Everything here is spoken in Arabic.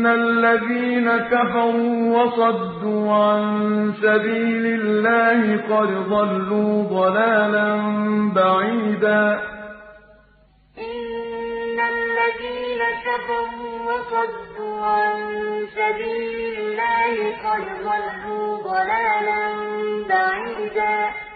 إِنَّ الَّذِينَ كَفَرُوا وَصَدُّوا عَن سَبِيلِ اللَّهِ قَدْ ضَلُّوا ضَلَالًا بَعِيدًا. إِنَّ الَّذِينَ كَفَرُوا وَصَدُّوا عَن سَبِيلِ اللَّهِ قَدْ ضَلُّوا ضَلَالًا بَعِيدًا.